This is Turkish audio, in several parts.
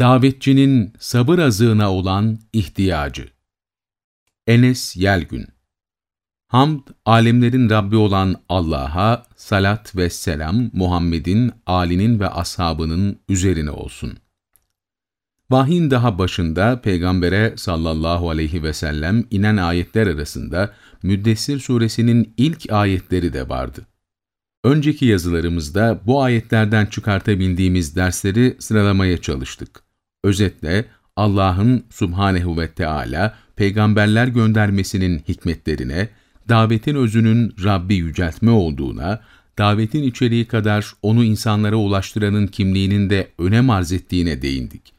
Davetçinin sabır azığına olan ihtiyacı. Enes Yelgün Hamd, alemlerin Rabbi olan Allah'a, salat ve selam Muhammed'in, Ali'nin ve ashabının üzerine olsun. Vahyin daha başında Peygamber'e sallallahu aleyhi ve sellem inen ayetler arasında Müddessir suresinin ilk ayetleri de vardı. Önceki yazılarımızda bu ayetlerden çıkartabildiğimiz dersleri sıralamaya çalıştık. Özetle Allah'ın subhanehu ve Teala peygamberler göndermesinin hikmetlerine, davetin özünün Rabbi yüceltme olduğuna, davetin içeriği kadar onu insanlara ulaştıranın kimliğinin de önem arz ettiğine değindik.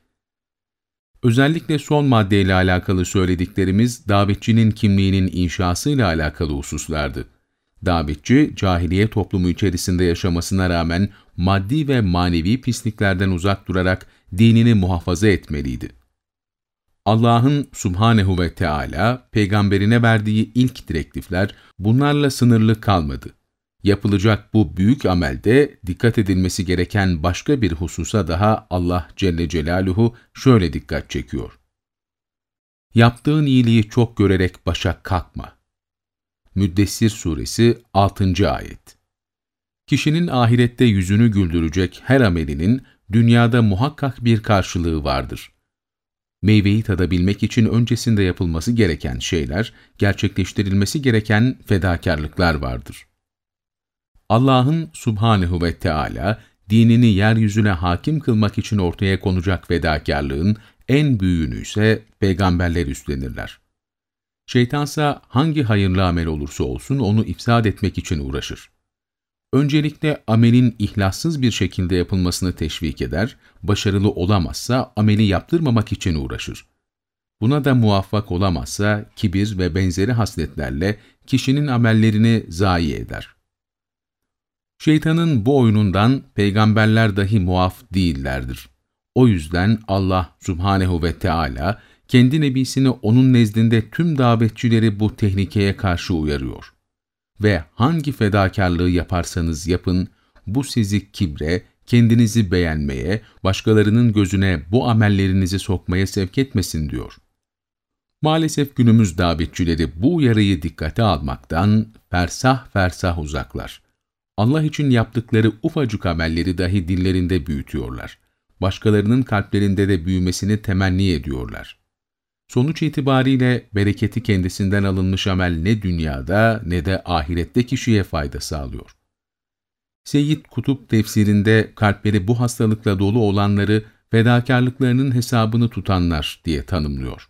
Özellikle son maddeyle alakalı söylediklerimiz davetçinin kimliğinin inşasıyla alakalı hususlardı. Davetçi, cahiliye toplumu içerisinde yaşamasına rağmen maddi ve manevi pisliklerden uzak durarak dinini muhafaza etmeliydi. Allah'ın subhanehu ve Teala peygamberine verdiği ilk direktifler bunlarla sınırlı kalmadı. Yapılacak bu büyük amelde dikkat edilmesi gereken başka bir hususa daha Allah Celle Celaluhu şöyle dikkat çekiyor. Yaptığın iyiliği çok görerek başa kalkma. Müddessir Suresi 6. Ayet Kişinin ahirette yüzünü güldürecek her amelinin dünyada muhakkak bir karşılığı vardır. Meyveyi tadabilmek için öncesinde yapılması gereken şeyler, gerçekleştirilmesi gereken fedakarlıklar vardır. Allah'ın subhanehu ve Teala dinini yeryüzüne hakim kılmak için ortaya konacak fedakarlığın en büyüğünü ise peygamberler üstlenirler. Şeytansa hangi hayırlı amel olursa olsun onu ifsad etmek için uğraşır. Öncelikle amelin ihlassız bir şekilde yapılmasını teşvik eder, başarılı olamazsa ameli yaptırmamak için uğraşır. Buna da muvaffak olamazsa kibir ve benzeri hasletlerle kişinin amellerini zayi eder. Şeytanın bu oyunundan peygamberler dahi muaf değillerdir. O yüzden Allah subhanehu ve Teala kendi nebisini onun nezdinde tüm davetçileri bu tehlikeye karşı uyarıyor. Ve hangi fedakarlığı yaparsanız yapın, bu sizi kibre, kendinizi beğenmeye, başkalarının gözüne bu amellerinizi sokmaya sevk etmesin diyor. Maalesef günümüz davetçileri bu uyarıyı dikkate almaktan fersah fersah uzaklar. Allah için yaptıkları ufacık amelleri dahi dillerinde büyütüyorlar. Başkalarının kalplerinde de büyümesini temenni ediyorlar. Sonuç itibariyle bereketi kendisinden alınmış amel ne dünyada ne de ahirette kişiye fayda sağlıyor. Seyyid Kutup tefsirinde kalpleri bu hastalıkla dolu olanları fedakarlıklarının hesabını tutanlar diye tanımlıyor.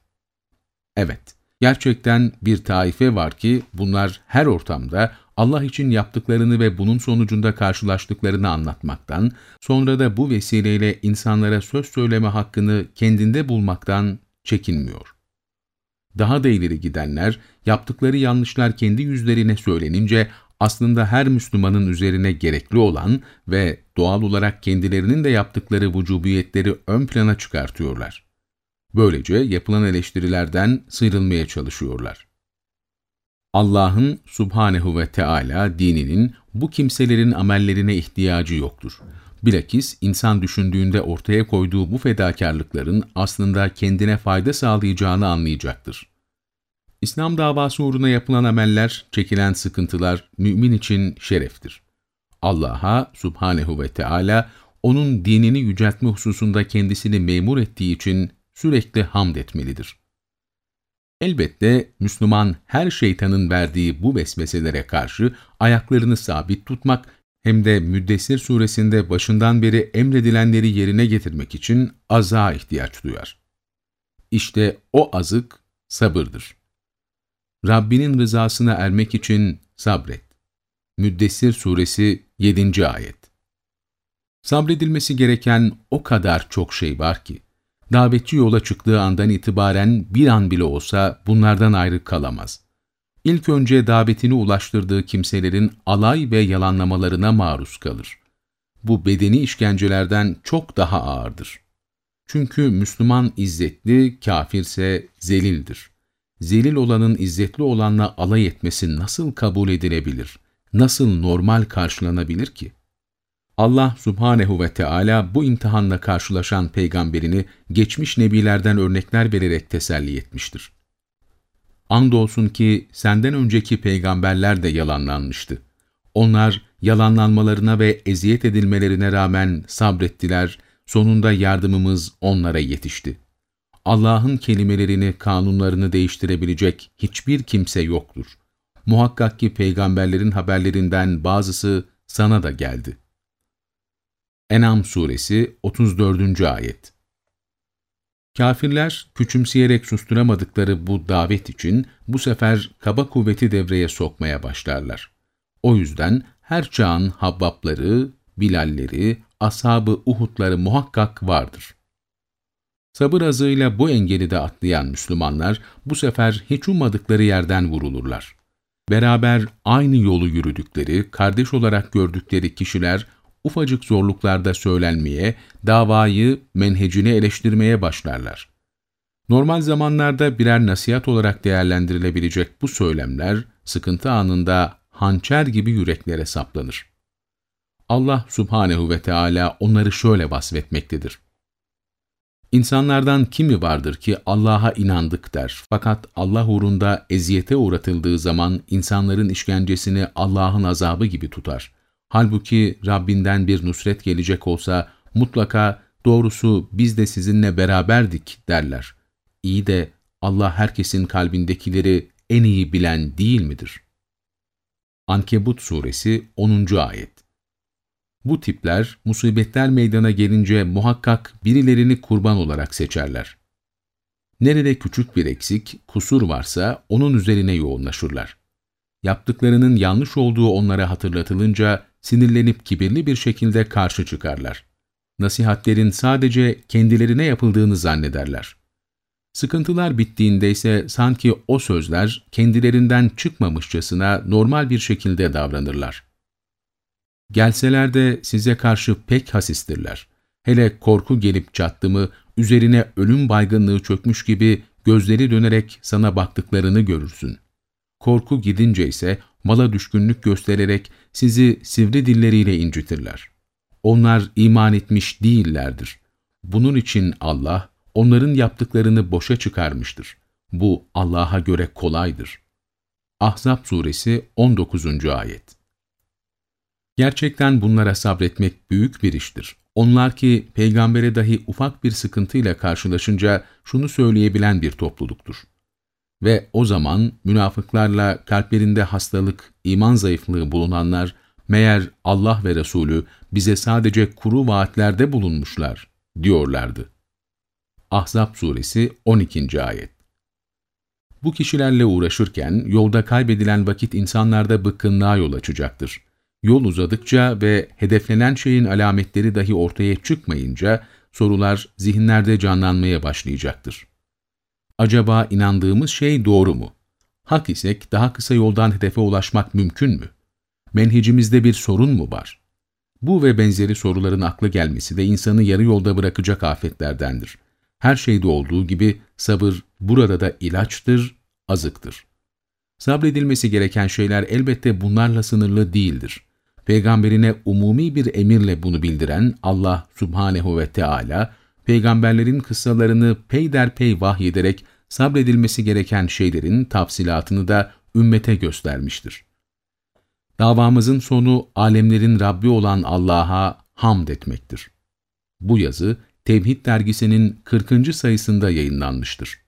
Evet, gerçekten bir taife var ki bunlar her ortamda Allah için yaptıklarını ve bunun sonucunda karşılaştıklarını anlatmaktan, sonra da bu vesileyle insanlara söz söyleme hakkını kendinde bulmaktan çekinmiyor. Daha da ileri gidenler, yaptıkları yanlışlar kendi yüzlerine söylenince aslında her Müslümanın üzerine gerekli olan ve doğal olarak kendilerinin de yaptıkları vücubiyetleri ön plana çıkartıyorlar. Böylece yapılan eleştirilerden sıyrılmaya çalışıyorlar. Allah'ın subhanehu ve Teala dininin bu kimselerin amellerine ihtiyacı yoktur. Bilakis insan düşündüğünde ortaya koyduğu bu fedakarlıkların aslında kendine fayda sağlayacağını anlayacaktır. İslam davası uğruna yapılan ameller, çekilen sıkıntılar mümin için şereftir. Allah'a subhanehu ve Teala onun dinini yüceltme hususunda kendisini memur ettiği için sürekli hamd etmelidir. Elbette Müslüman her şeytanın verdiği bu vesveselere karşı ayaklarını sabit tutmak hem de Müddessir suresinde başından beri emredilenleri yerine getirmek için aza ihtiyaç duyar. İşte o azık sabırdır. Rabbinin rızasına ermek için sabret. Müddessir suresi 7. ayet Sabredilmesi gereken o kadar çok şey var ki, davetçi yola çıktığı andan itibaren bir an bile olsa bunlardan ayrı kalamaz. İlk önce davetini ulaştırdığı kimselerin alay ve yalanlamalarına maruz kalır. Bu bedeni işkencelerden çok daha ağırdır. Çünkü Müslüman izzetli, kafirse zelildir. Zelil olanın izzetli olanla alay etmesi nasıl kabul edilebilir, nasıl normal karşılanabilir ki? Allah subhanehu ve Teala bu imtihanla karşılaşan peygamberini geçmiş nebilerden örnekler vererek teselli etmiştir. Andolsun ki senden önceki peygamberler de yalanlanmıştı. Onlar yalanlanmalarına ve eziyet edilmelerine rağmen sabrettiler, sonunda yardımımız onlara yetişti. Allah'ın kelimelerini, kanunlarını değiştirebilecek hiçbir kimse yoktur. Muhakkak ki peygamberlerin haberlerinden bazısı sana da geldi. En'am suresi 34. ayet Kafirler küçümseyerek susturamadıkları bu davet için bu sefer kaba kuvveti devreye sokmaya başlarlar. O yüzden her çağın habbapları, bilalleri, ashabı Uhudları muhakkak vardır. Sabır azığıyla bu engeli de atlayan Müslümanlar bu sefer hiç ummadıkları yerden vurulurlar. Beraber aynı yolu yürüdükleri, kardeş olarak gördükleri kişiler ufacık zorluklarda söylenmeye, davayı, menhecini eleştirmeye başlarlar. Normal zamanlarda birer nasihat olarak değerlendirilebilecek bu söylemler, sıkıntı anında hançer gibi yüreklere saplanır. Allah subhanehu ve Teala onları şöyle vasfetmektedir. İnsanlardan kimi vardır ki Allah'a inandık der fakat Allah uğrunda eziyete uğratıldığı zaman insanların işkencesini Allah'ın azabı gibi tutar. Halbuki Rabbinden bir nusret gelecek olsa mutlaka doğrusu biz de sizinle beraberdik derler. İyi de Allah herkesin kalbindekileri en iyi bilen değil midir? Ankebut Suresi 10. Ayet Bu tipler musibetler meydana gelince muhakkak birilerini kurban olarak seçerler. Nerede küçük bir eksik, kusur varsa onun üzerine yoğunlaşırlar. Yaptıklarının yanlış olduğu onlara hatırlatılınca sinirlenip kibirli bir şekilde karşı çıkarlar. Nasihatlerin sadece kendilerine yapıldığını zannederler. Sıkıntılar bittiğinde ise sanki o sözler kendilerinden çıkmamışçasına normal bir şekilde davranırlar. Gelseler de size karşı pek hasistirler. Hele korku gelip çattı mı, üzerine ölüm baygınlığı çökmüş gibi gözleri dönerek sana baktıklarını görürsün. Korku gidince ise mala düşkünlük göstererek sizi sivri dilleriyle incitirler. Onlar iman etmiş değillerdir. Bunun için Allah, onların yaptıklarını boşa çıkarmıştır. Bu Allah'a göre kolaydır. Ahzab suresi 19. ayet Gerçekten bunlara sabretmek büyük bir iştir. Onlar ki peygambere dahi ufak bir sıkıntıyla karşılaşınca şunu söyleyebilen bir topluluktur. Ve o zaman münafıklarla kalplerinde hastalık, iman zayıflığı bulunanlar, meğer Allah ve Resulü bize sadece kuru vaatlerde bulunmuşlar, diyorlardı. Ahzab suresi 12. ayet Bu kişilerle uğraşırken yolda kaybedilen vakit insanlarda bıkkınlığa yol açacaktır. Yol uzadıkça ve hedeflenen şeyin alametleri dahi ortaya çıkmayınca sorular zihinlerde canlanmaya başlayacaktır. Acaba inandığımız şey doğru mu? Hak isek daha kısa yoldan hedefe ulaşmak mümkün mü? Menhecimizde bir sorun mu var? Bu ve benzeri soruların akla gelmesi de insanı yarı yolda bırakacak afetlerdendir. Her şeyde olduğu gibi sabır burada da ilaçtır, azıktır. Sabredilmesi gereken şeyler elbette bunlarla sınırlı değildir. Peygamberine umumi bir emirle bunu bildiren Allah subhanehu ve Teala, peygamberlerin kıssalarını peyderpey vahyederek sabredilmesi gereken şeylerin tafsilatını da ümmete göstermiştir. Davamızın sonu alemlerin Rabbi olan Allah'a hamd etmektir. Bu yazı Tevhid dergisinin 40. sayısında yayınlanmıştır.